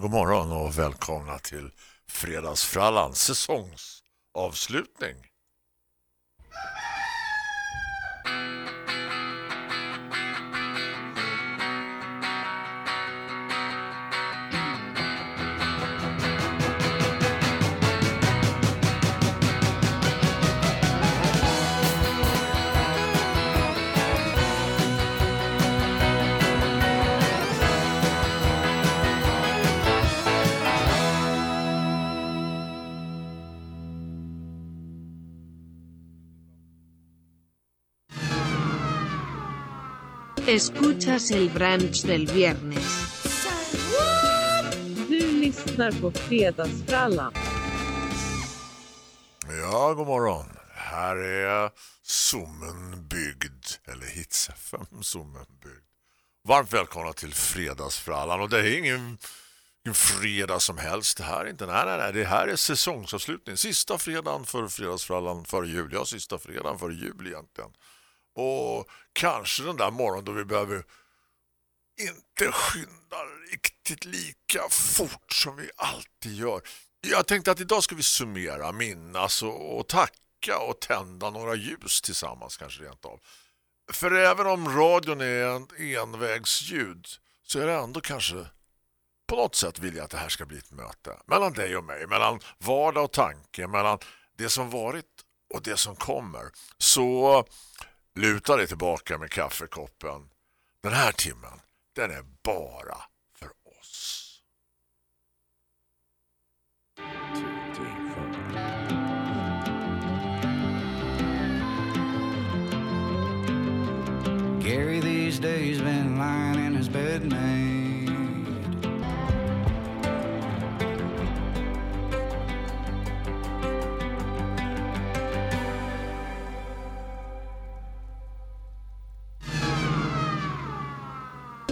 God morgon och välkomna till Fredagsfrallan säsongsavslutning. Escuchas el brunch del viernes. Du lyssnar på Fredagsfrallan. Ja, god morgon. Här är Zoomen byggd, eller Hits FM Zoomen byggd. Varmt välkomna till Fredagsfrallan och det är ingen, ingen fredag som helst. Det här är inte, nej, nej, nej. Det här är säsongsavslutning. Sista fredagen för Fredagsfrallan före jul. Ja, sista fredagen före jul egentligen. Och kanske den där morgonen då vi behöver inte skynda riktigt lika fort som vi alltid gör. Jag tänkte att idag ska vi summera, minnas och, och tacka och tända några ljus tillsammans kanske rent av. För även om radion är en envägsljud så är det ändå kanske på något sätt vill jag att det här ska bli ett möte mellan dig och mig, mellan vardag och tanke, mellan det som varit och det som kommer. Så luta dig tillbaka med kaffekoppen. Den här timmen, den är bara för oss. Gary these days been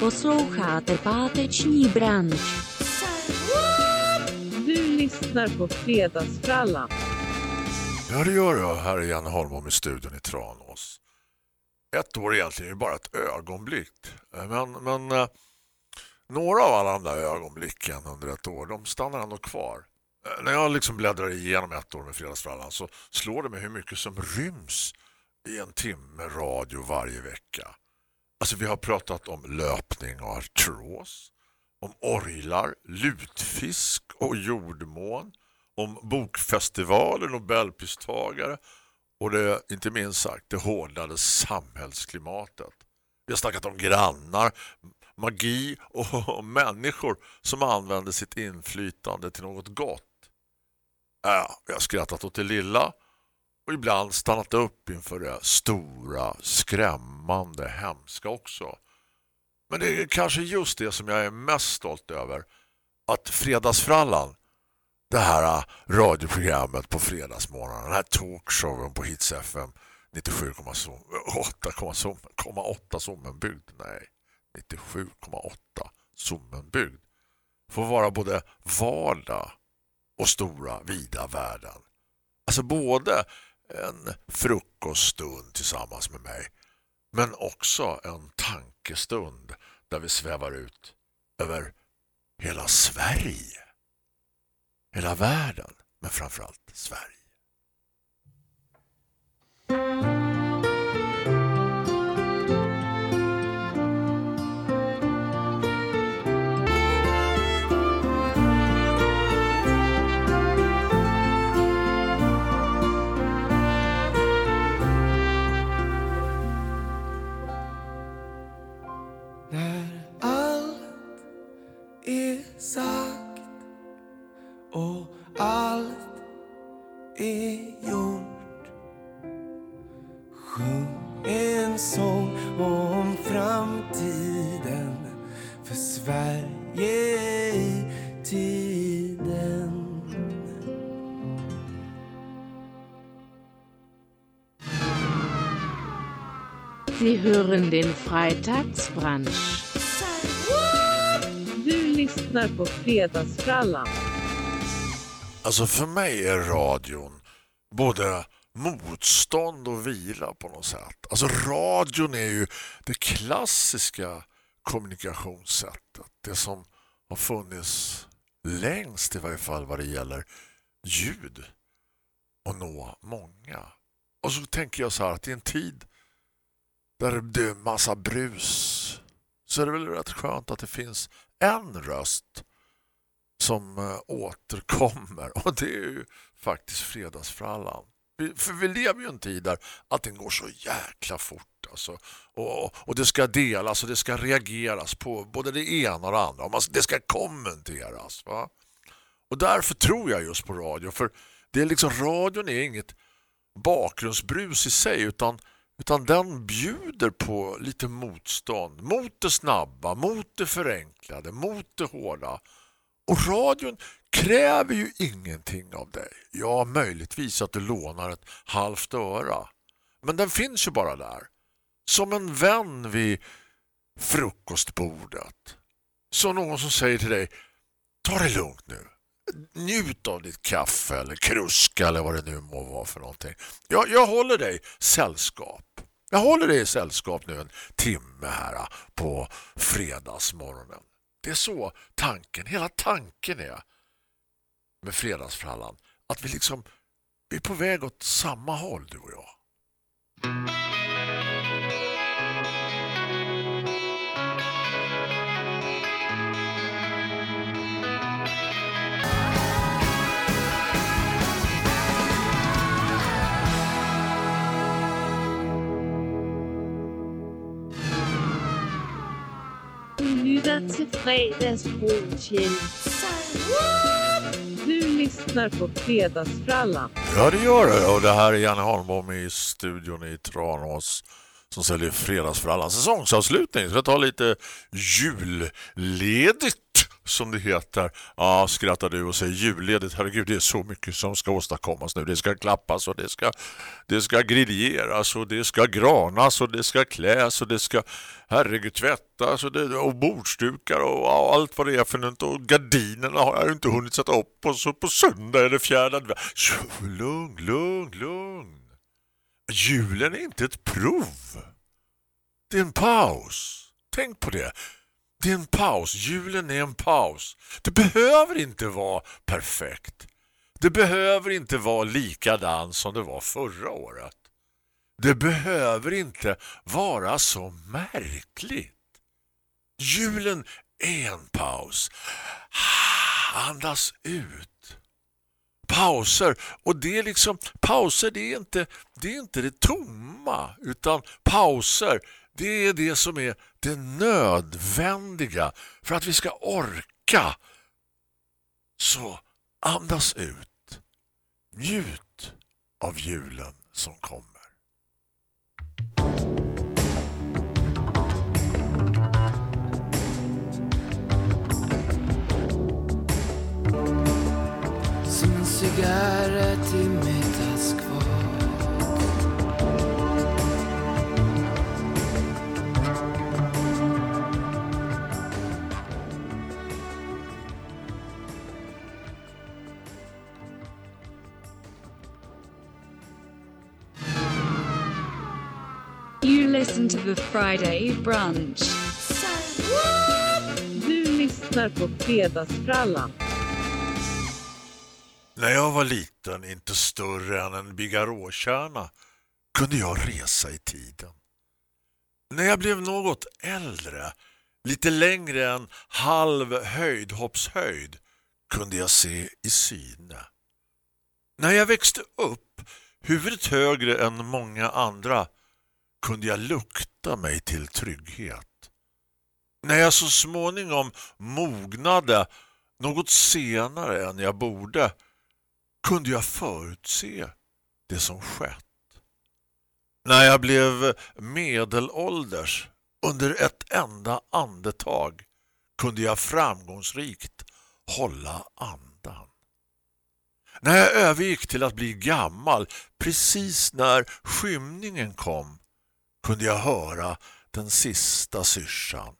Posloucháte páteční brunch. Du lyssnar på Fredagsfrallan. Ja, det gör jag. Här är Janne Holmholm i studion i Tranås. Ett år egentligen är bara ett ögonblick. Men, men eh, några av alla de där ögonblicken under ett år, de stannar ändå kvar. Eh, När jag liksom bläddrar igenom ett år med Fredagsfrallan så slår det mig hur mycket som ryms i en timme radio varje vecka. Alltså vi har pratat om löpning och artros, om orglar, lutfisk och jordmån, om bokfestivaler, nobelpristagare och det, inte minst sagt, det hårdade samhällsklimatet. Vi har snackat om grannar, magi och människor som använder sitt inflytande till något gott. Ja, vi har skrattat åt det lilla och ibland stannat upp inför det stora, skrämmande, hemska också. Men det är kanske just det som jag är mest stolt över. Att fredagsfrallan, det här äh, radioprogrammet på fredagsmorgonen, den här talkshowen på Hits FM 97,8 Sommenbygd, nej 97,8 Sommenbygd får vara både vardag och stora vida världen. Alltså både en frukoststund tillsammans med mig men också en tankestund där vi svävar ut över hela Sverige. Hela världen, men framförallt Sverige. Sie hören den Freitagsbrunch. Du lyssnar på Fredagsfrallan. Alltså för mig är radion både motstånd och vila på något sätt. Alltså radion är ju det klassiska kommunikationssättet. Det som har funnits längst i varje fall vad det gäller ljud och nå många. Och så tänker jag så här att i en tid där det är massa brus så är det väl rätt skönt att det finns en röst som eh, återkommer och det är ju faktiskt fredagsfrallan. För vi lever ju i en tid där allting går så jäkla fort alltså. och, och det ska delas och det ska reageras på både det ena och det andra och man, det ska kommenteras va? och därför tror jag just på radio för det är liksom, radion är inget bakgrundsbrus i sig utan utan den bjuder på lite motstånd mot det snabba, mot det förenklade, mot det hårda. Och radion kräver ju ingenting av dig. Ja, möjligtvis att du lånar ett halvt öra. Men den finns ju bara där. Som en vän vid frukostbordet. Så någon som säger till dig, ta det lugnt nu. Njut av ditt kaffe eller kruska eller vad det nu må vara för någonting. Jag, jag håller dig sällskap. Jag håller dig i sällskap nu en timme här ah, på fredagsmorgonen. Det är så tanken, hela tanken är med fredagsfrallan. Att vi liksom vi är på väg åt samma håll du och jag. Lytter till Fredagsbrunchen. Du lyssnar på Fredagsfrallan. Ja, det gör det. Och det här är Janne Holmbom i studion i Tranås som säljer fredagsfrallan säsongsavslutning. Ska ta lite julledigt som det heter. Ja, skrattar du och säger julledigt. Herregud, det är så mycket som ska åstadkommas nu. Det ska klappas och det ska, det ska grilleras och det ska granas och det ska kläs och det ska, herregud, tvättas och, det, och bordsdukar och, och allt vad det är för något. Och gardinerna har jag ju inte hunnit sätta upp och så på söndag är det fjärde advent. Lugn, lugn, lugn. Julen är inte ett prov. Det är en paus. Tänk på det. Det är en paus. Julen är en paus. Det behöver inte vara perfekt. Det behöver inte vara likadan som det var förra året. Det behöver inte vara så märkligt. Julen är en paus. Andas ut. Pauser. Och det är liksom pauser det är inte det är inte det tomma utan pauser det är det som är det nödvändiga för att vi ska orka. Så andas ut. Njut av julen som kommer. Listen to the Friday brunch. Du lyssnar på Fredagsfrallan. När jag var liten, inte större än en bigarråkärna, kunde jag resa i tiden. När jag blev något äldre, lite längre än halv höjdhoppshöjd, kunde jag se i syne. När jag växte upp, huvudet högre än många andra, kunde jag lukta mig till trygghet. När jag så småningom mognade, något senare än jag borde, kunde jag förutse det som skett. När jag blev medelålders under ett enda andetag kunde jag framgångsrikt hålla andan. När jag övergick till att bli gammal, precis när skymningen kom, kunde jag höra den sista syrsan.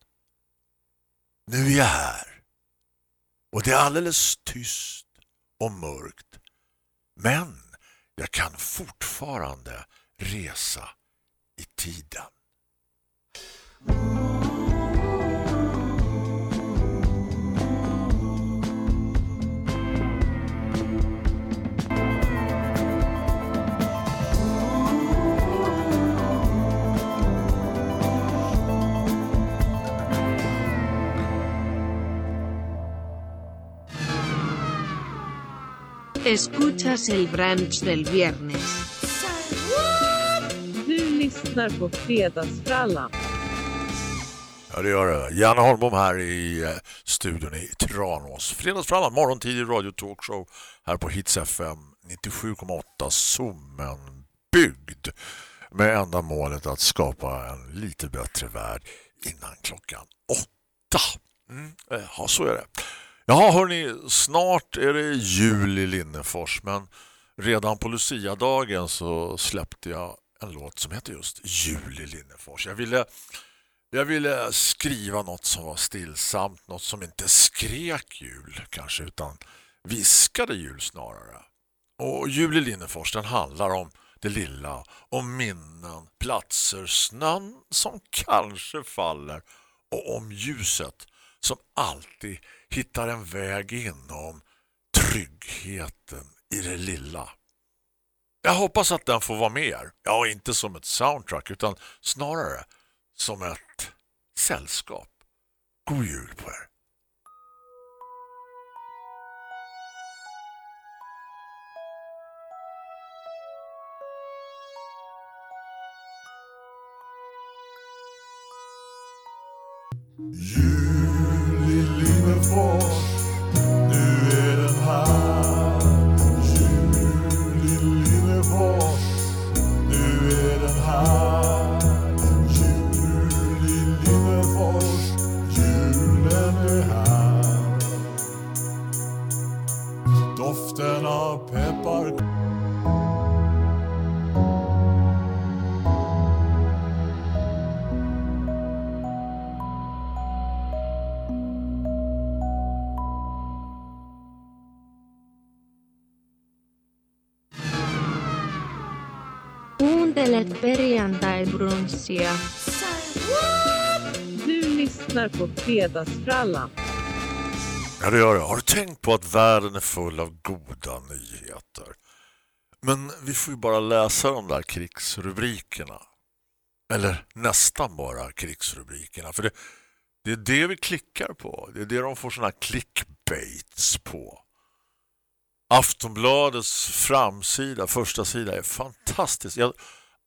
Nu är jag här. Och det är alldeles tyst och mörkt. Men jag kan fortfarande resa i tiden. Escuchas el brunch del viernes. Du lyssnar på Fredagsfrallan. Ja, det gör det. Janne Holmbom här i eh, studion i Tranås. Fredagsfrallan, morgontidig radio talkshow här på Hits FM 97,8 Sommen byggd med enda målet att skapa en lite bättre värld innan klockan åtta. Mm, eh, ja, så är det. Jaha, hörni, snart är det jul i Linnefors men redan på Lucia-dagen så släppte jag en låt som heter just Jul i Linnefors. Jag ville, jag ville skriva något som var stillsamt, något som inte skrek jul kanske utan viskade jul snarare. Och Jul i Linnefors den handlar om det lilla, om minnen, platser, snön som kanske faller och om ljuset som alltid hittar en väg inom tryggheten i det lilla. Jag hoppas att den får vara med er. Ja, inte som ett soundtrack utan snarare som ett sällskap. God jul på er. Jul perjantai-brunssia. Du lyssnar på Fredagsfrallan. Ja, det gör jag. Har du tänkt på att världen är full av goda nyheter? Men vi får ju bara läsa de där krigsrubrikerna. Eller nästan bara krigsrubrikerna. För det, det är det vi klickar på. Det är det de får såna här clickbaits på. Aftonbladets framsida, första sida är fantastisk. Ja,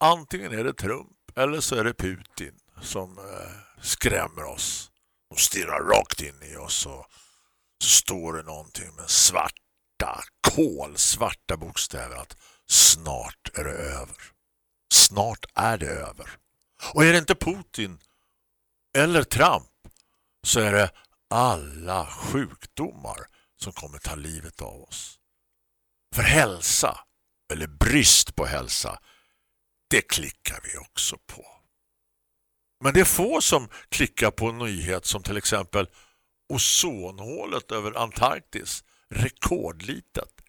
antingen är det Trump eller så är det Putin som eh, skrämmer oss. De stirrar rakt in i oss och så står det någonting med svarta, kolsvarta bokstäver att snart är det över. Snart är det över. Och är det inte Putin eller Trump så är det alla sjukdomar som kommer ta livet av oss. För hälsa, eller brist på hälsa, det klickar vi också på. Men det är få som klickar på en nyhet som till exempel ozonhålet över Antarktis rekordlitet.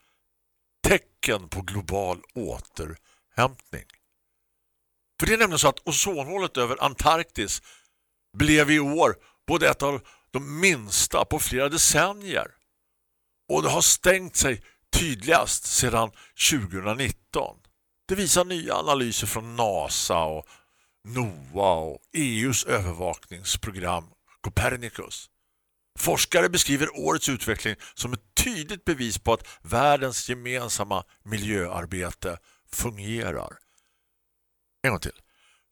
Tecken på global återhämtning. För det är nämligen så att ozonhålet över Antarktis blev i år både ett av de minsta på flera decennier. Och det har stängt sig tydligast sedan 2019. Det visar nya analyser från NASA och NOAA och EUs övervakningsprogram Copernicus. Forskare beskriver årets utveckling som ett tydligt bevis på att världens gemensamma miljöarbete fungerar. En gång till.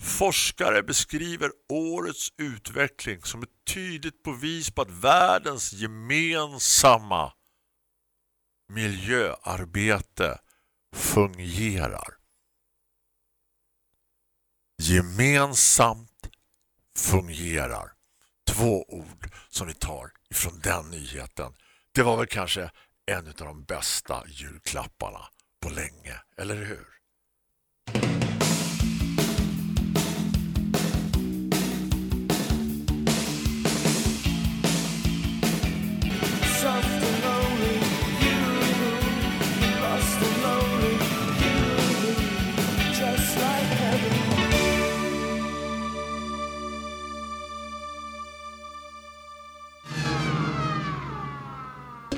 Forskare beskriver årets utveckling som ett tydligt bevis på att världens gemensamma miljöarbete fungerar gemensamt fungerar. Två ord som vi tar ifrån den nyheten. Det var väl kanske en av de bästa julklapparna på länge, eller hur?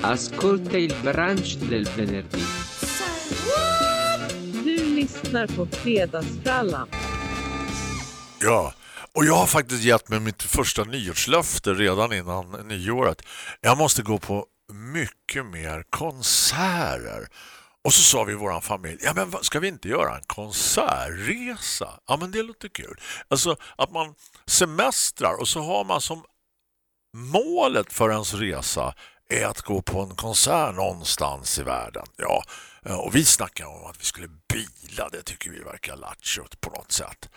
Ascolta il brunch del venerdì. Du lyssnar på Fredagsfrallan. Ja, och jag har faktiskt gett mig mitt första nyårslöfte redan innan nyåret. Jag måste gå på mycket mer konserter. Och så sa vi i vår familj, ja men ska vi inte göra en konsertresa? Ja men det låter kul. Alltså att man semestrar och så har man som målet för ens resa är att gå på en konsert någonstans i världen. Ja, och vi snackar om att vi skulle bila, det tycker vi verkar lattjo på något sätt.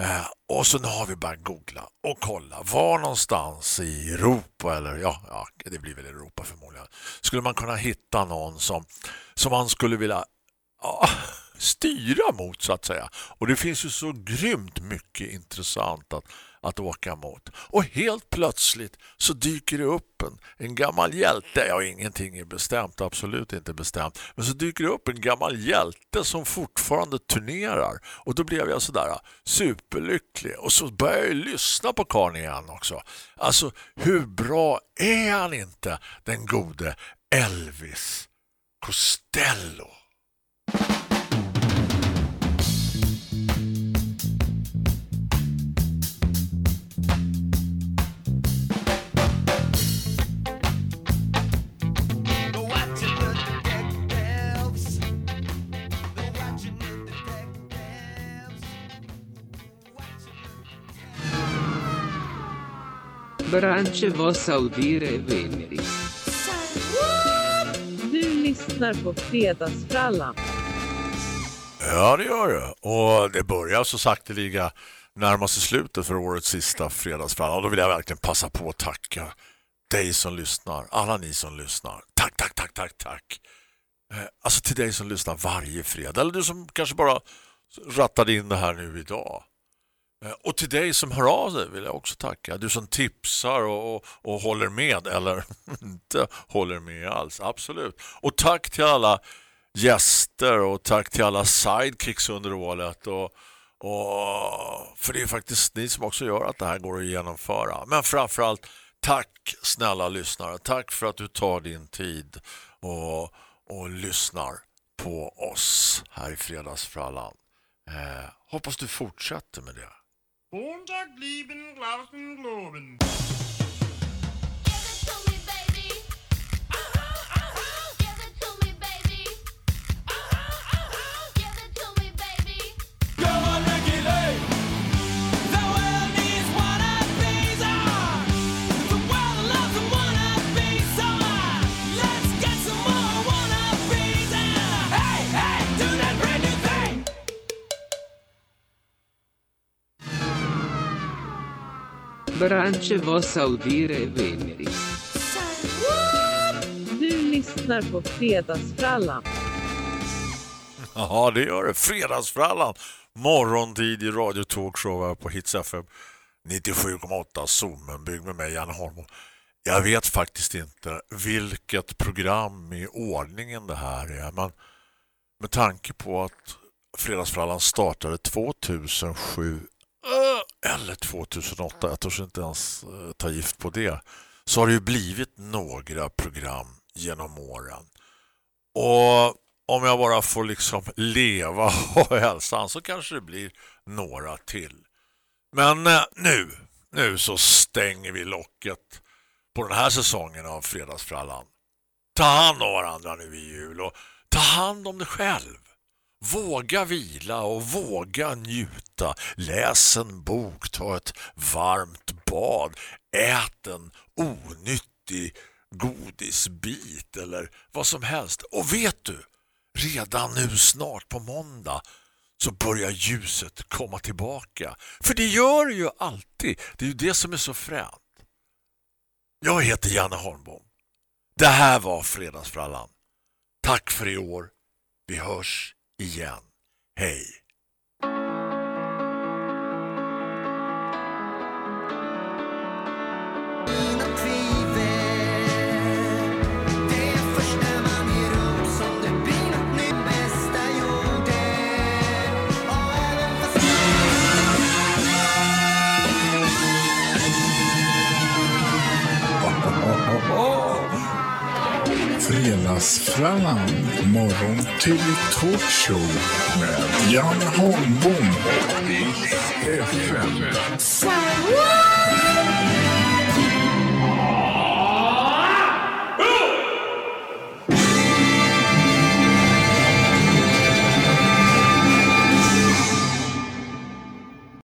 Eh, och så nu har vi börjat googla och kolla var någonstans i Europa eller ja, ja det blir väl Europa förmodligen skulle man kunna hitta någon som, som man skulle vilja ja, styra mot så att säga. Och det finns ju så grymt mycket intressant att, att åka mot. Och helt plötsligt så dyker det upp en, en gammal hjälte. Ja, ingenting är bestämt, absolut inte bestämt. Men så dyker det upp en gammal hjälte som fortfarande turnerar. Och då blev jag sådär superlycklig. Och så började jag lyssna på Karn igen också. Alltså, hur bra är han inte, den gode Elvis Costello? Brunch vossa udire veneri. Du lyssnar på Fredagsfrallan. Ja, det gör det. Och det börjar så sakteliga närma sig slutet för årets sista fredagsfralla. Och då vill jag verkligen passa på att tacka dig som lyssnar, alla ni som lyssnar. Tack, tack, tack, tack, tack. Eh, Alltså till dig som lyssnar varje fredag. Eller du som kanske bara rattade in det här nu idag. Eh, och till dig som hör av dig vill jag också tacka. Du som tipsar och, och, och håller med eller inte håller med alls. Absolut. Och tack till alla gäster och tack till alla sidekicks under året. Och, och, för det är faktiskt ni som också gör att det här går att genomföra. Men framförallt tack snälla lyssnare. Tack för att du tar din tid och, och lyssnar på oss här i Fredagsfrallan. Eh, hoppas du fortsätter med det. Montag lieben Glauben globen. Brunch vossa udire veneri. Du lyssnar på Fredagsfrallan. Ja, det gör det. Fredagsfrallan. Morgontid i Radio Talkshow här på Hits FM 97,8 Zoomen byggd med mig, Janne Holm. Jag vet faktiskt inte vilket program i ordningen det här är, men med tanke på att Fredagsfrallan startade 2007 eh, eller 2008, jag törs inte ens eh, ta gift på det, så har det ju blivit några program genom åren. Och om jag bara får liksom leva och hälsan så kanske det blir några till. Men eh, nu, nu så stänger vi locket på den här säsongen av Fredagsfrallan. Ta hand om varandra nu i jul och ta hand om dig själv. Våga vila och våga njuta. Läs en bok, ta ett varmt bad, ät en onyttig godisbit eller vad som helst. Och vet du, redan nu snart på måndag så börjar ljuset komma tillbaka. För det gör det ju alltid. Det är ju det som är så fränt. Jag heter Janne Holmbom. Det här var Fredagsfrallan. Tack för i år. Vi hörs igen. Hej! Fredagsfrallan, morgon till talkshow med Jan Holmbom och FM.